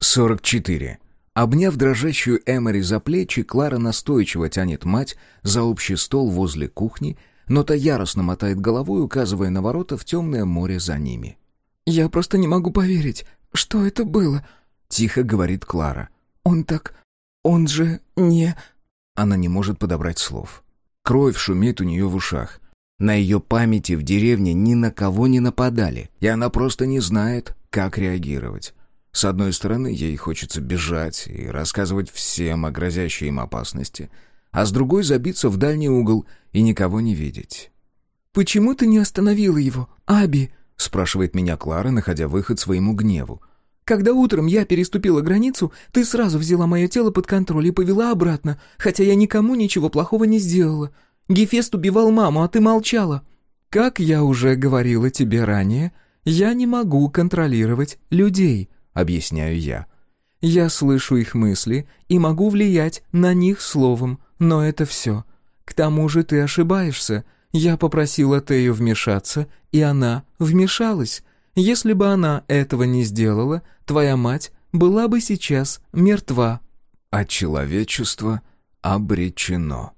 44. Обняв дрожащую Эмори за плечи, Клара настойчиво тянет мать за общий стол возле кухни, но та яростно мотает головой, указывая на ворота в темное море за ними. «Я просто не могу поверить, что это было», — тихо говорит Клара. «Он так... он же не...» Она не может подобрать слов. Кровь шумит у нее в ушах. На ее памяти в деревне ни на кого не нападали, и она просто не знает, как реагировать. С одной стороны, ей хочется бежать и рассказывать всем о грозящей им опасности, а с другой — забиться в дальний угол и никого не видеть. «Почему ты не остановила его, Аби?» — спрашивает меня Клара, находя выход своему гневу. «Когда утром я переступила границу, ты сразу взяла мое тело под контроль и повела обратно, хотя я никому ничего плохого не сделала. Гефест убивал маму, а ты молчала». «Как я уже говорила тебе ранее, я не могу контролировать людей», объясняю я. Я слышу их мысли и могу влиять на них словом, но это все. К тому же ты ошибаешься. Я попросила Тею вмешаться, и она вмешалась. Если бы она этого не сделала, твоя мать была бы сейчас мертва. А человечество обречено.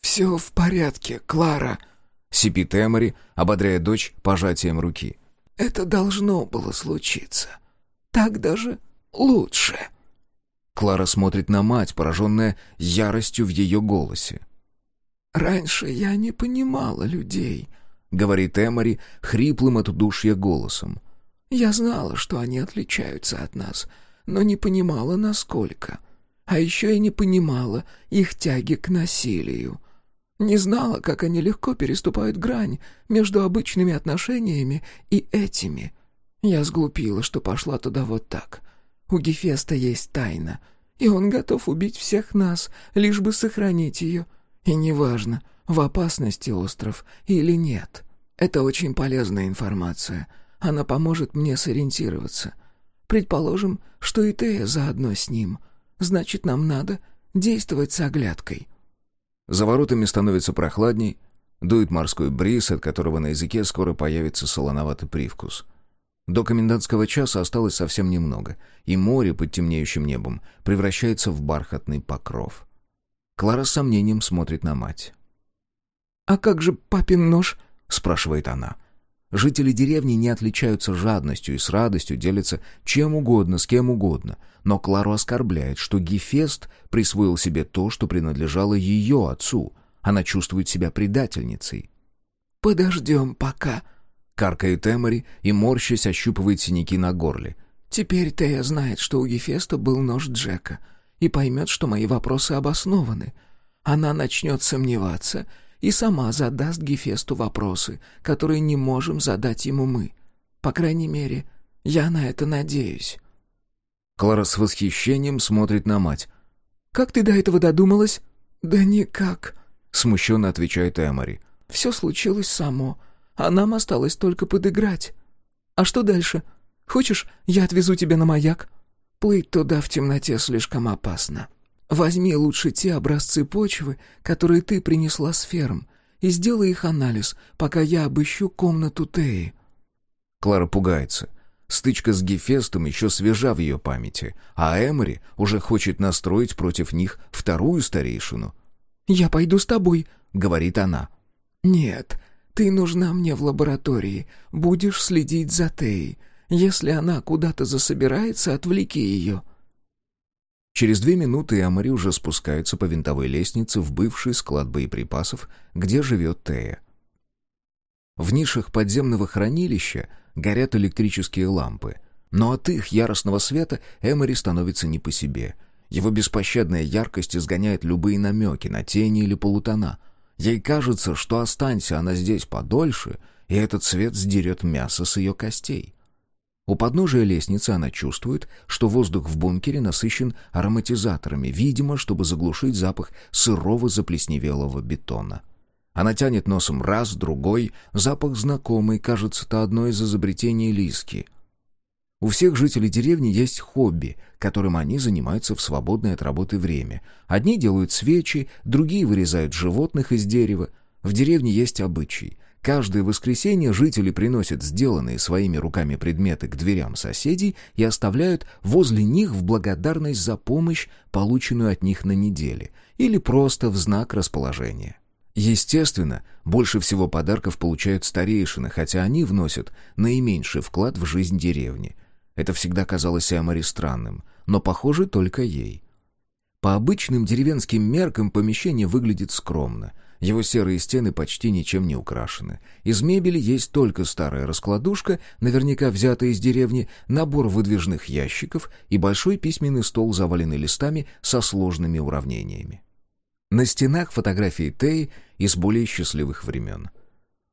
«Все в порядке, Клара», — сипит Эмори, ободряя дочь пожатием руки. «Это должно было случиться. Так даже лучше». Клара смотрит на мать, пораженная яростью в ее голосе. «Раньше я не понимала людей», — говорит Эмори хриплым от удушья голосом. «Я знала, что они отличаются от нас, но не понимала, насколько. А еще я не понимала их тяги к насилию. Не знала, как они легко переступают грань между обычными отношениями и этими. Я сглупила, что пошла туда вот так. У Гефеста есть тайна, и он готов убить всех нас, лишь бы сохранить ее. И неважно, в опасности остров или нет. Это очень полезная информация. Она поможет мне сориентироваться. Предположим, что и Тея заодно с ним. Значит, нам надо действовать с оглядкой. За воротами становится прохладней, дует морской бриз, от которого на языке скоро появится солоноватый привкус. До комендантского часа осталось совсем немного, и море под темнеющим небом превращается в бархатный покров. Клара с сомнением смотрит на мать. «А как же папин нож?» — спрашивает она. Жители деревни не отличаются жадностью и с радостью делятся чем угодно, с кем угодно. Но Клару оскорбляет, что Гефест присвоил себе то, что принадлежало ее отцу. Она чувствует себя предательницей. «Подождем пока», Каркает Эмори и, морщась, ощупывает синяки на горле. «Теперь Тея знает, что у Гефеста был нож Джека, и поймет, что мои вопросы обоснованы. Она начнет сомневаться и сама задаст Гефесту вопросы, которые не можем задать ему мы. По крайней мере, я на это надеюсь». Клара с восхищением смотрит на мать. «Как ты до этого додумалась?» «Да никак», — смущенно отвечает Эмори. «Все случилось само а нам осталось только подыграть. А что дальше? Хочешь, я отвезу тебя на маяк? Плыть туда в темноте слишком опасно. Возьми лучше те образцы почвы, которые ты принесла с ферм, и сделай их анализ, пока я обыщу комнату Теи». Клара пугается. Стычка с Гефестом еще свежа в ее памяти, а Эмори уже хочет настроить против них вторую старейшину. «Я пойду с тобой», — говорит она. «Нет, ты нужна мне в лаборатории, будешь следить за Теей. Если она куда-то засобирается, отвлеки ее». Через две минуты Амари уже спускается по винтовой лестнице в бывший склад боеприпасов, где живет Тея. В нишах подземного хранилища горят электрические лампы, но от их яростного света Эмори становится не по себе. Его беспощадная яркость изгоняет любые намеки на тени или полутона — Ей кажется, что останься она здесь подольше, и этот свет сдерет мясо с ее костей. У подножия лестницы она чувствует, что воздух в бункере насыщен ароматизаторами, видимо, чтобы заглушить запах сырого заплесневелого бетона. Она тянет носом раз, другой, запах знакомый, кажется, то одно из изобретений Лиски — у всех жителей деревни есть хобби, которым они занимаются в свободное от работы время. Одни делают свечи, другие вырезают животных из дерева. В деревне есть обычай. Каждое воскресенье жители приносят сделанные своими руками предметы к дверям соседей и оставляют возле них в благодарность за помощь, полученную от них на неделе, или просто в знак расположения. Естественно, больше всего подарков получают старейшины, хотя они вносят наименьший вклад в жизнь деревни. Это всегда казалось Эмори странным, но похоже только ей. По обычным деревенским меркам помещение выглядит скромно. Его серые стены почти ничем не украшены. Из мебели есть только старая раскладушка, наверняка взятая из деревни, набор выдвижных ящиков и большой письменный стол, заваленный листами со сложными уравнениями. На стенах фотографии Теи из более счастливых времен.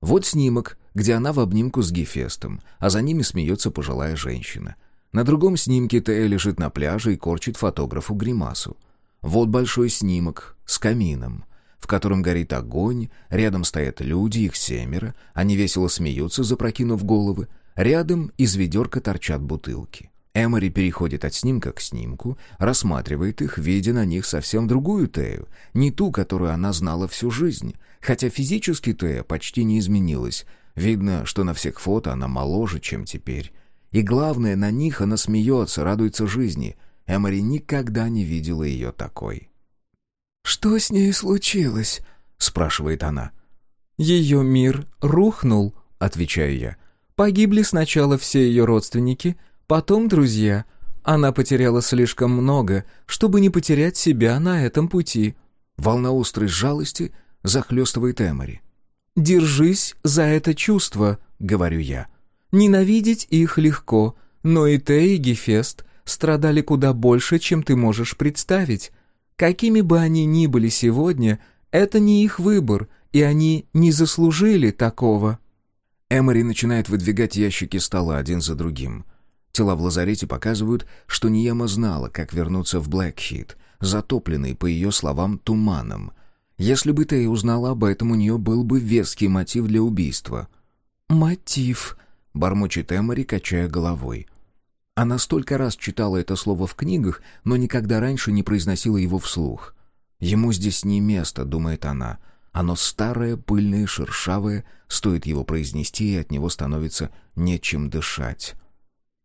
Вот снимок, где она в обнимку с Гефестом, а за ними смеется пожилая женщина. На другом снимке Тея лежит на пляже и корчит фотографу гримасу. Вот большой снимок с камином, в котором горит огонь, рядом стоят люди, их семеро, они весело смеются, запрокинув головы, рядом из ведерка торчат бутылки. Эмори переходит от снимка к снимку, рассматривает их, видя на них совсем другую Тею, не ту, которую она знала всю жизнь. Хотя физически Тея почти не изменилась. Видно, что на всех фото она моложе, чем теперь. И главное, на них она смеется, радуется жизни. Эмори никогда не видела ее такой. «Что с ней случилось?» — спрашивает она. «Ее мир рухнул», — отвечаю я. «Погибли сначала все ее родственники, Потом, друзья, она потеряла слишком много, чтобы не потерять себя на этом пути. Волна острой жалости захлестывает Эмори. «Держись за это чувство», — говорю я. «Ненавидеть их легко, но и ты, и Гефест страдали куда больше, чем ты можешь представить. Какими бы они ни были сегодня, это не их выбор, и они не заслужили такого». Эмори начинает выдвигать ящики стола один за другим — Тела в лазарете показывают, что Ниема знала, как вернуться в Блэкхит, затопленный, по ее словам, туманом. Если бы Тея узнала об этом, у нее был бы веский мотив для убийства. «Мотив», — бормочет Эмори, качая головой. Она столько раз читала это слово в книгах, но никогда раньше не произносила его вслух. «Ему здесь не место», — думает она. «Оно старое, пыльное, шершавое, стоит его произнести, и от него становится нечем дышать».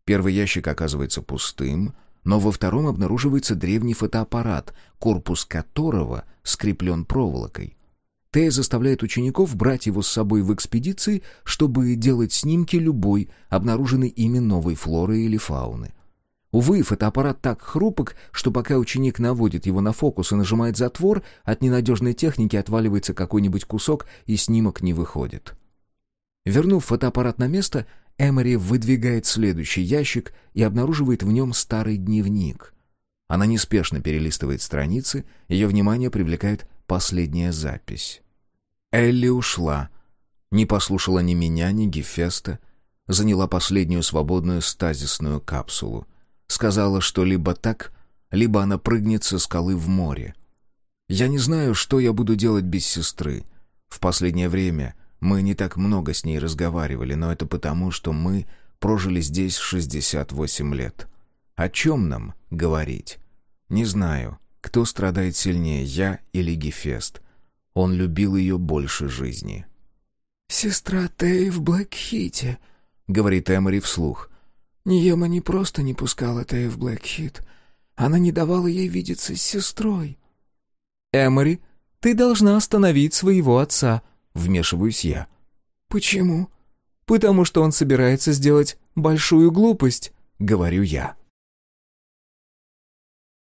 Первый ящик оказывается пустым, но во втором обнаруживается древний фотоаппарат, корпус которого скреплен проволокой. Тея заставляет учеников брать его с собой в экспедиции, чтобы делать снимки любой, обнаруженной ими новой флоры или фауны. Увы, фотоаппарат так хрупок, что пока ученик наводит его на фокус и нажимает затвор, от ненадежной техники отваливается какой-нибудь кусок, и снимок не выходит. Вернув фотоаппарат на место, Эмори выдвигает следующий ящик и обнаруживает в нем старый дневник. Она неспешно перелистывает страницы, ее внимание привлекает последняя запись. Элли ушла. Не послушала ни меня, ни Гефеста. Заняла последнюю свободную стазисную капсулу. Сказала, что либо так, либо она прыгнет со скалы в море. Я не знаю, что я буду делать без сестры. В последнее время мы не так много с ней разговаривали, но это потому, что мы прожили здесь 68 лет. О чем нам говорить? Не знаю, кто страдает сильнее, я или Гефест. Он любил ее больше жизни. «Сестра Тей в Блэкхите», — говорит Эмори вслух. «Ниема не просто не пускала Тей в Блэкхит. Она не давала ей видеться с сестрой». «Эмори, ты должна остановить своего отца», Вмешиваюсь я. «Почему?» «Потому что он собирается сделать большую глупость», — говорю я.